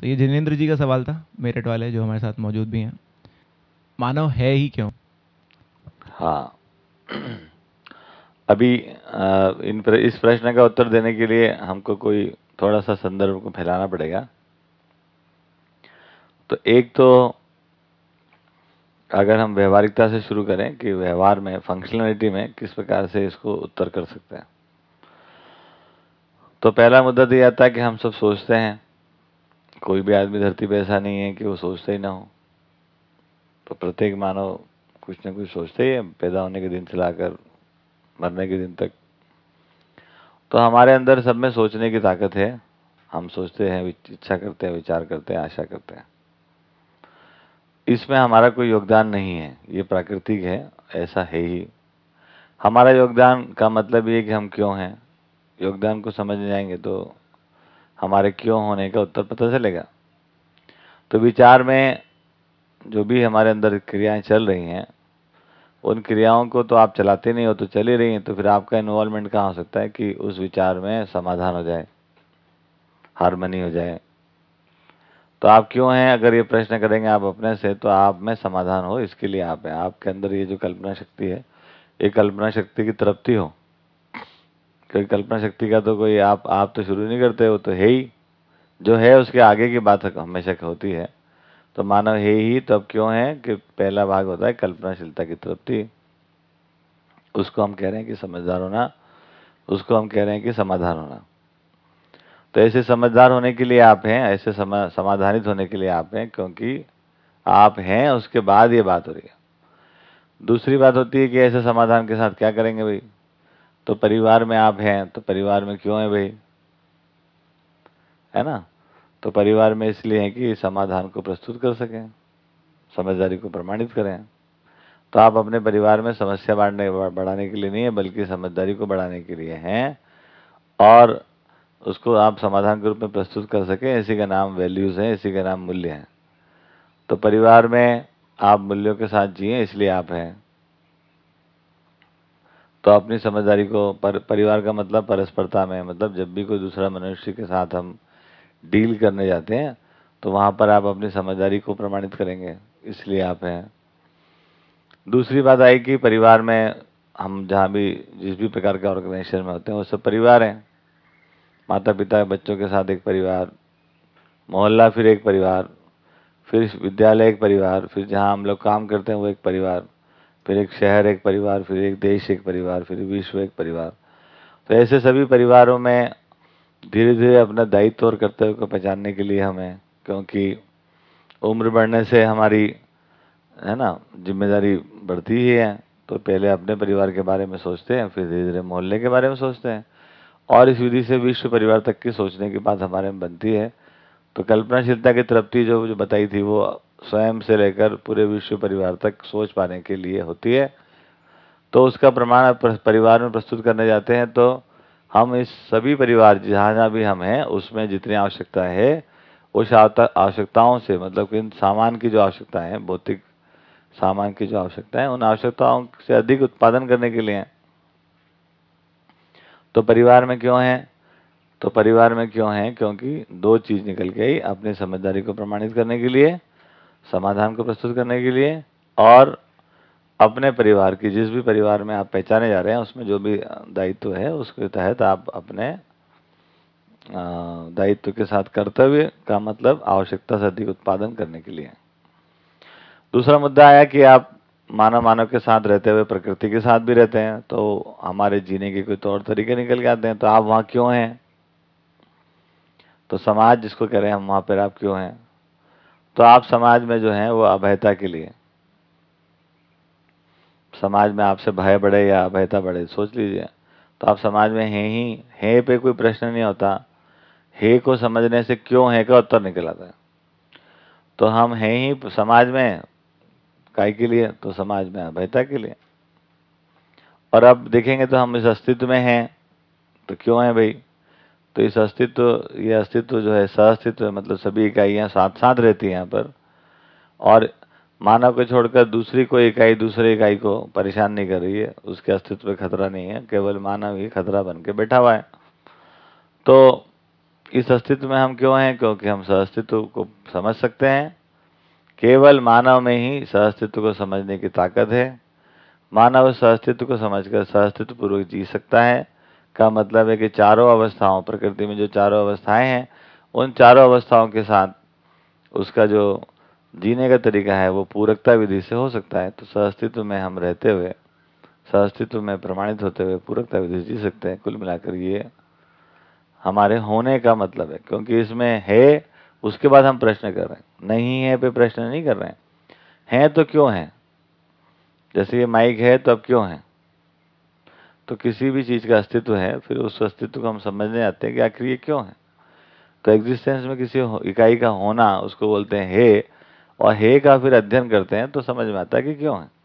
तो ये जिनेंद्र जी का सवाल था मेरठ वाले जो हमारे साथ मौजूद भी हैं। मानव है ही क्यों? हाँ। अभी इन प्र, इस प्रश्न का उत्तर देने के लिए हमको कोई थोड़ा सा संदर्भ को फैलाना पड़ेगा। तो एक तो अगर हम व्यवहारिकता से शुरू करें कि व्यवहार में फंक्शनलिटी में किस प्रकार से इसको उत्तर कर सकते हैं। तो पहला मुद्दा तो यह आता है कि हम सब सोचते हैं कोई भी आदमी धरती पे ऐसा नहीं है कि वो सोचते ही ना हो। तो प्रत्येक मानव कुछ ना कुछ सोचते ही है, पैदा होने के दिन से लाकर मरने के दिन तक। तो हमारे अंदर सब में सोचने की ताकत है। हम सोचते हैं इच्छा करते हैं, विचार करते हैं, आशा करते हैं। इसमें हमारा कोई योगदान नहीं है। ये प्राकृतिक है, ऐसा है ही। हमारा योगदान का मतलब ये कि हम क्यों हैं? योगदान को समझ जाएँगे तो हमारे क्यों होने का उत्तर पता चलेगा? तो विचार में जो भी हमारे अंदर क्रियाएँ चल रही हैं, उन क्रियाओं को तो आप चलाते नहीं हो तो चल रही हैं तो फिर आपका इन्वॉल्वमेंट कहाँ हो सकता है कि उस विचार में समाधान हो जाए हारमनी हो जाए? तो आप क्यों हैं? अगर ये प्रश्न करेंगे आप अपने से तो आप में समाधान हो, इसके लिए आप हैं। आपके अंदर ये जो कल्पना शक्ति है, ये कल्पना शक्ति की तृप्ति हो। क्योंकि कल्पना शक्ति का तो कोई आप आप तो शुरू नहीं करते वो तो है ही। जो है उसके आगे की बात हमेशा होती है। तो मानव है ही तो अब क्यों है कि पहला भाग होता है कल्पनाशीलता की तृप्ति। उसको हम कह रहे हैं कि समझदार होना उसको हम कह रहे हैं कि समाधान होना। तो ऐसे समझदार होने के लिए आप हैं ऐसे समा, समाधानित होने के लिए आप हैं क्योंकि आप हैं उसके बाद ये बात हो रही है। दूसरी बात होती है कि ऐसे समाधान के साथ क्या करेंगे भाई? तो परिवार में आप हैं तो परिवार में क्यों है भाई? है ना? तो परिवार में इसलिए है कि समाधान को प्रस्तुत कर सकें, समझदारी को प्रमाणित करें। तो आप अपने परिवार में समस्या बांटने, बढ़ाने के लिए नहीं है, बल्कि समझदारी को बढ़ाने के लिए हैं और उसको आप समाधान के रूप में प्रस्तुत कर सकें। इसी का नाम वैल्यूज़ हैं, इसी का नाम मूल्य हैं। तो परिवार में आप मूल्यों के साथ जिए, इसलिए आप हैं। तो अपनी समझदारी को पर, परिवार का मतलब परस्परता में मतलब जब भी कोई दूसरा मनुष्य के साथ हम डील करने जाते हैं तो वहाँ पर आप अपनी समझदारी को प्रमाणित करेंगे इसलिए आप हैं। दूसरी बात आई कि परिवार में हम जहाँ भी जिस भी प्रकार के ऑर्गेनाइजेशन में होते हैं वो सब परिवार हैं। माता पिता बच्चों के साथ एक परिवार मोहल्ला फिर एक परिवार फिर विद्यालय एक परिवार फिर जहाँ हम लोग काम करते हैं वो एक परिवार। फिर एक शहर, एक परिवार, फिर एक देश, एक परिवार, फिर विश्व, एक परिवार। तो ऐसे सभी परिवारों में धीरे धीरे अपना दायित्व और कर्तव्य को पहचानने के लिए हमें, क्योंकि उम्र बढ़ने से हमारी, है ना, ज़िम्मेदारी बढ़ती ही है तो पहले अपने परिवार के बारे में सोचते हैं, फिर धीरे धीरे मोहल्ले के बारे में सोचते हैं। और इस विधि से विश्व परिवार तक की सोचने की बात हमारे में बनती है। तो कल्पनाशीलता की तृप्ति जो जो बताई थी, वो स्वयं से लेकर पूरे विश्व परिवार तक सोच पाने के लिए होती है। तो उसका प्रमाण परिवार में प्रस्तुत करने जाते हैं तो हम इस सभी परिवार, जहाँ जहाँ भी हम हैं, उसमें जितनी आवश्यकता है, उस आवश्यकताओं से मतलब कि इन सामान की जो आवश्यकता है, भौतिक सामान की जो आवश्यकता है, उन आवश्यकताओं से अधिक उत्पादन करने के लिए तो परिवार में क्यों है? तो परिवार में क्यों है? क्योंकि दो चीज़ निकल आई, अपनी समझदारी को प्रमाणित करने के लिए समाधान को प्रस्तुत करने के लिए और अपने परिवार की, जिस भी परिवार में आप पहचाने जा रहे हैं, उसमें जो भी दायित्व है, उसके तहत आप अपने दायित्व के साथ कर्तव्य का मतलब आवश्यकता से अधिक उत्पादन करने के लिए। दूसरा मुद्दा आया कि आप मानव मानव के साथ रहते हुए प्रकृति के साथ भी रहते हैं तो हमारे जीने के कोई तौर तरीके निकल के आते हैं तो आप वहाँ क्यों हैं? तो समाज जिसको कह रहे हैं, हम वहाँ पर आप क्यों हैं? तो आप समाज में जो हैं वो अभयता के लिए। समाज में आपसे भय बढ़े या अभयता बढ़े, सोच लीजिए। तो आप समाज में हैं ही, हे पे कोई प्रश्न नहीं होता। हे को समझने से क्यों है का उत्तर निकल आता है। तो हम हैं ही समाज में काय के लिए? तो समाज में अभयता के लिए। और अब देखेंगे तो हम इस अस्तित्व में हैं। तो क्यों है भाई? तो इस अस्तित्व, ये अस्तित्व जो है सहअस्तित्व मतलब सभी इकाइयाँ साथ साथ रहती हैं यहाँ पर। और मानव को छोड़कर दूसरी कोई इकाई दूसरी इकाई को परेशान नहीं कर रही है। उसके अस्तित्व में खतरा नहीं है, केवल मानव ही खतरा बन के बैठा हुआ है। तो इस अस्तित्व में हम क्यों हैं? क्योंकि हम सहअस्तित्व को समझ सकते हैं। केवल मानव में ही सहअस्तित्व को समझने की ताकत है। मानव सहअस्तित्व को समझकर सहअस्तित्व पूर्वक जी सकता है। का मतलब है कि चारों अवस्थाओं, प्रकृति में जो चारों अवस्थाएँ हैं, उन चारों अवस्थाओं के साथ उसका जो जीने का तरीका है, वो पूरकता विधि से हो सकता है। तो सहअस्तित्व में हम रहते हुए, सहअस्तित्व में प्रमाणित होते हुए पूरकता विधि जी सकते हैं। कुल मिलाकर ये हमारे होने का मतलब है, क्योंकि इसमें है, उसके बाद हम प्रश्न कर रहे हैं। नहीं है पे प्रश्न नहीं कर रहे हैं। हैं तो क्यों हैं? जैसे ये माइक है तो अब क्यों है? तो किसी भी चीज़ का अस्तित्व है, फिर उस अस्तित्व को हम समझ नहीं आते हैं कि आखिर ये क्यों है? तो एग्जिस्टेंस में किसी इकाई का होना, उसको बोलते हैं हे, और हे का फिर अध्ययन करते हैं तो समझ में आता है कि क्यों है।